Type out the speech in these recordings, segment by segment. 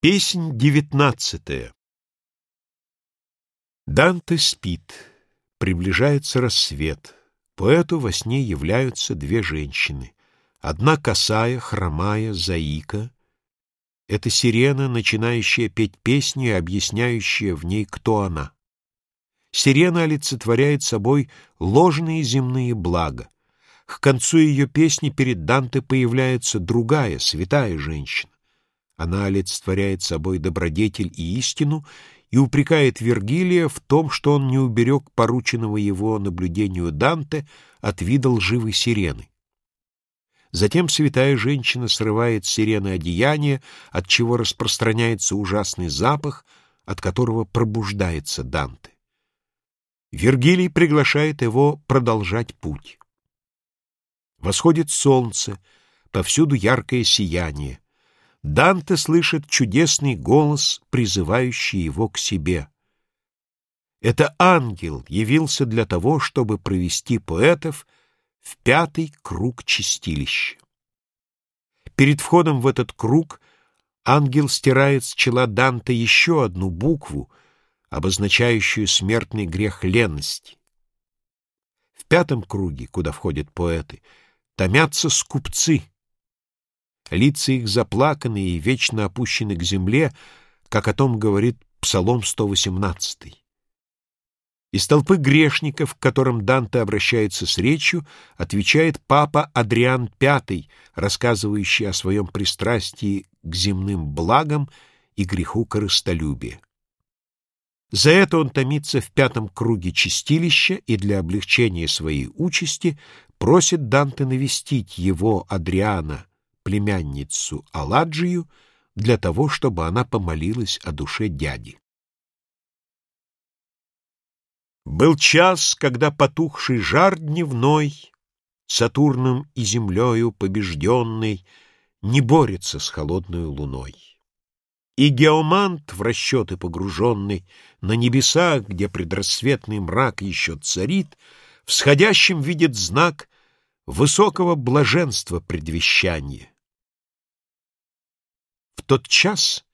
Песнь девятнадцатая Данте спит, приближается рассвет. Поэту во сне являются две женщины. Одна косая, хромая, заика. Это сирена, начинающая петь песню и объясняющая в ней, кто она. Сирена олицетворяет собой ложные земные блага. К концу ее песни перед Данте появляется другая, святая женщина. Она олицетворяет собой добродетель и истину и упрекает Вергилия в том, что он не уберег порученного его наблюдению Данте от вида лживой сирены. Затем святая женщина срывает с сирены одеяние, от чего распространяется ужасный запах, от которого пробуждается Данте. Вергилий приглашает его продолжать путь. Восходит солнце, повсюду яркое сияние. Данте слышит чудесный голос, призывающий его к себе. Это ангел явился для того, чтобы провести поэтов в пятый круг чистилища. Перед входом в этот круг ангел стирает с чела Данте еще одну букву, обозначающую смертный грех ленности. В пятом круге, куда входят поэты, томятся скупцы — Лица их заплаканы и вечно опущены к земле, как о том говорит Псалом 118. Из толпы грешников, к которым Данте обращается с речью, отвечает папа Адриан V, рассказывающий о своем пристрастии к земным благам и греху корыстолюбия. За это он томится в пятом круге чистилища и для облегчения своей участи просит Данте навестить его, Адриана, племянницу Аладжию для того, чтобы она помолилась о душе дяди. Был час, когда потухший жар дневной, Сатурном и землею побежденный, Не борется с холодной луной. И геомант, в расчеты погруженный, На небесах, где предрассветный мрак еще царит, Всходящим видит знак Высокого блаженства предвещания тот час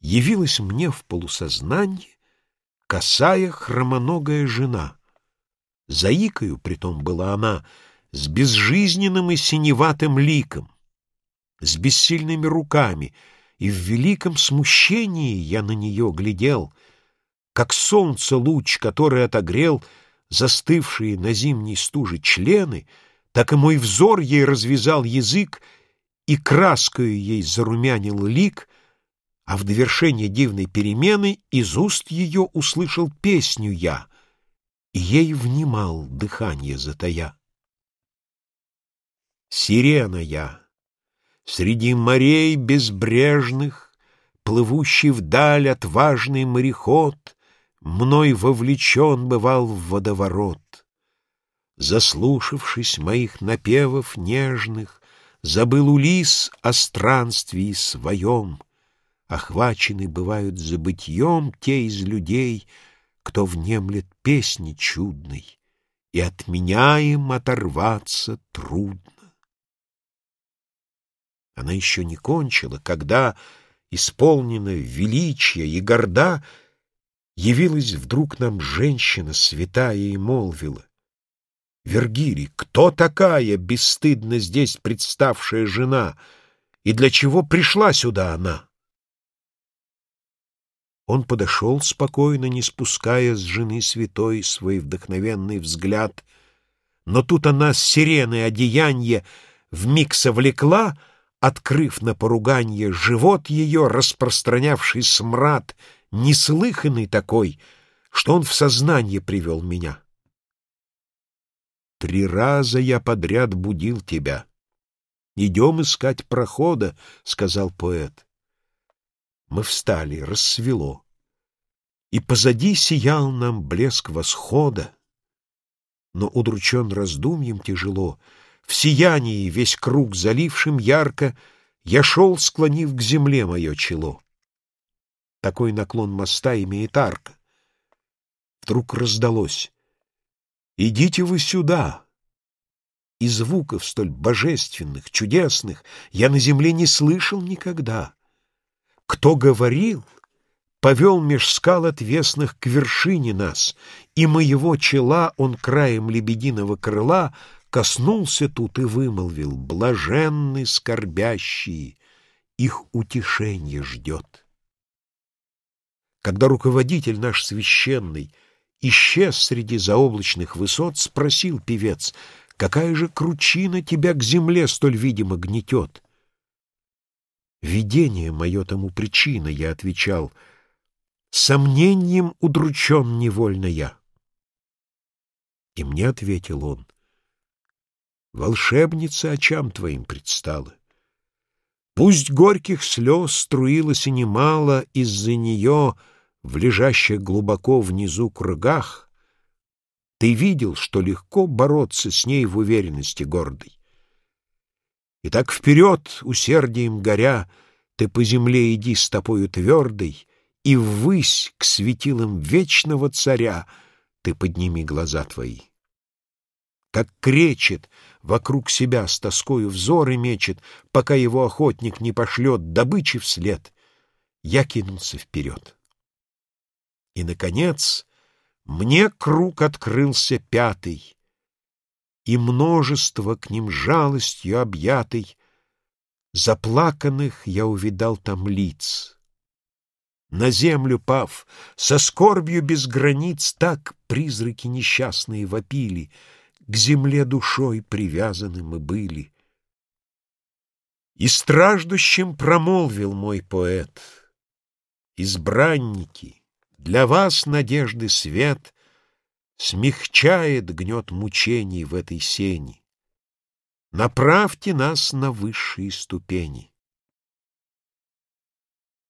явилась мне в полусознании косая хромоногая жена. Заикою, притом была она, с безжизненным и синеватым ликом, с бессильными руками, и в великом смущении я на нее глядел, как солнце луч, который отогрел застывшие на зимней стуже члены, так и мой взор ей развязал язык и краскою ей зарумянил лик, а в довершение дивной перемены из уст ее услышал песню я, и ей внимал дыхание затая. Сирена я, среди морей безбрежных, плывущий вдаль отважный мореход, мной вовлечен бывал в водоворот. Заслушавшись моих напевов нежных, Забыл Улис о странствии своем. Охвачены бывают забытьем те из людей, Кто внемлет песни чудной, И от меня им оторваться трудно. Она еще не кончила, когда, исполнена величия и горда, Явилась вдруг нам женщина святая и молвила, Вергилий, кто такая бесстыдно здесь представшая жена, и для чего пришла сюда она? Он подошел спокойно, не спуская с жены святой свой вдохновенный взгляд, но тут она с сиреной одеянье вмиг совлекла, открыв на поруганье живот ее, распространявший смрад, неслыханный такой, что он в сознание привел меня. Три раза я подряд будил тебя. «Идем искать прохода», — сказал поэт. Мы встали, рассвело, и позади сиял нам блеск восхода. Но удручен раздумьем тяжело, в сиянии весь круг залившим ярко, я шел, склонив к земле мое чело. Такой наклон моста имеет арка. Вдруг раздалось. Идите вы сюда. И звуков столь божественных, чудесных я на земле не слышал никогда. Кто говорил, повел меж скал отвесных к вершине нас, и моего чела он краем лебединого крыла коснулся тут и вымолвил, блаженны скорбящие, их утешение ждет. Когда руководитель наш священный исчез среди заоблачных высот, спросил певец, какая же кручина тебя к земле столь видимо гнетет? Видение мое тому причина, я отвечал, сомнением удручен невольно я. И мне ответил он, волшебница очам твоим предстала. Пусть горьких слез струилось и немало из-за нее в лежащих глубоко внизу кругах, ты видел, что легко бороться с ней в уверенности гордой. И так вперед, усердием горя, ты по земле иди с тобою твердой, и ввысь к светилам вечного царя ты подними глаза твои. Как кречет, вокруг себя с тоскою взоры мечет, пока его охотник не пошлет добычи вслед, я кинулся вперед. И, наконец, мне круг открылся пятый, и множество к ним жалостью объятый, заплаканных я увидал там лиц. На землю пав, со скорбью без границ, так призраки несчастные вопили — к земле душой привязаны мы были. И страждущим промолвил мой поэт, Избранники, для вас надежды свет Смягчает гнет мучений в этой сени. Направьте нас на высшие ступени.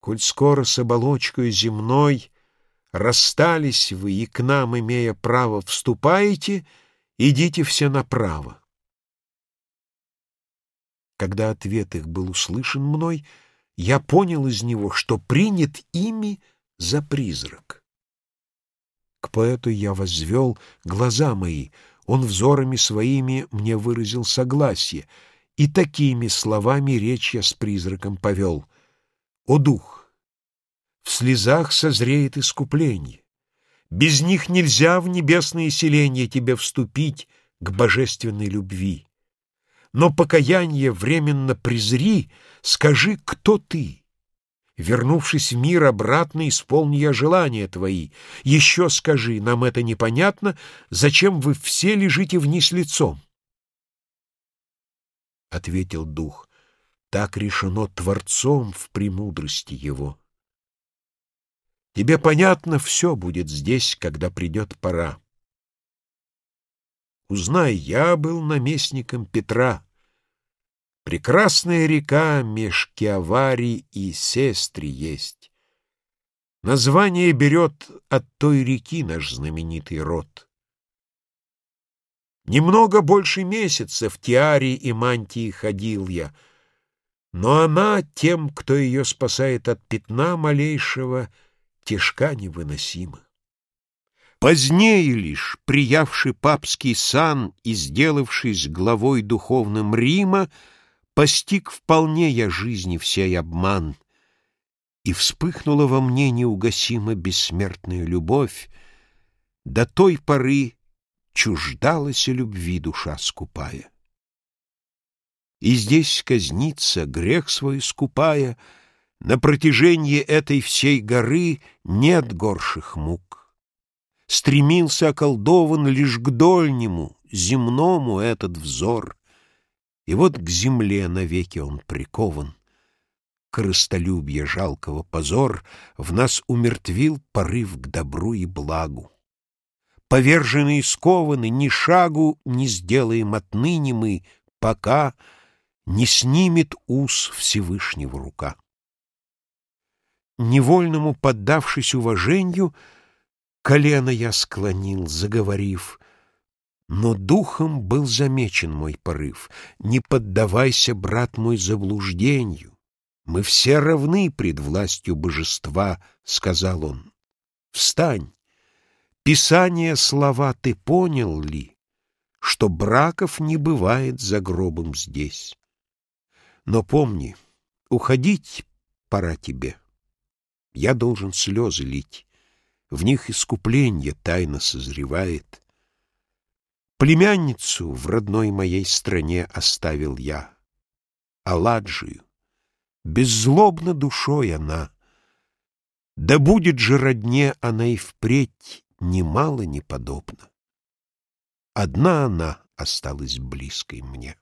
Коль скоро с оболочкой земной Расстались вы и к нам, имея право, вступаете — Идите все направо. Когда ответ их был услышан мной, я понял из него, что принят ими за призрак. К поэту я возвел глаза мои, он взорами своими мне выразил согласие, и такими словами речь я с призраком повел. «О, дух! В слезах созреет искупление. Без них нельзя в небесное селение тебе вступить к божественной любви. Но покаяние временно презри, скажи, кто ты. Вернувшись в мир обратно, исполни я желания твои. Еще скажи, нам это непонятно, зачем вы все лежите вниз лицом? Ответил дух, так решено Творцом в премудрости его. Тебе понятно, все будет здесь, когда придет пора. Узнай, я был наместником Петра. Прекрасная река меж Киавари и Сестри есть. Название берет от той реки наш знаменитый род. Немного больше месяца в тиаре и мантии ходил я, но она тем, кто ее спасает от пятна малейшего, — тяжка невыносима. Позднее лишь, приявший папский сан и сделавшись главой духовным Рима, постиг вполне я жизни всей обман, и вспыхнула во мне неугасимо бессмертная любовь, до той поры чуждалась любви душа скупая. И здесь казнится, грех свой скупая — на протяжении этой всей горы нет горших мук. Стремился околдован лишь к дольнему, земному этот взор. И вот к земле навеки он прикован. Корыстолюбие жалкого позор В нас умертвил порыв к добру и благу. Поверженные скованы, ни шагу не сделаем отныне мы, пока не снимет ус Всевышнего рука невольному поддавшись уважению, колено я склонил, заговорив. Но духом был замечен мой порыв. Не поддавайся, брат мой, заблуждению. Мы все равны пред властью божества, — сказал он. Встань. Писание слова ты понял ли, что браков не бывает за гробом здесь? Но помни, уходить пора тебе. Я должен слезы лить, в них искупление тайно созревает. Племянницу в родной моей стране оставил я, Аладжию. Беззлобна душой она, да будет же родне она и впредь немало не подобна. Одна она осталась близкой мне.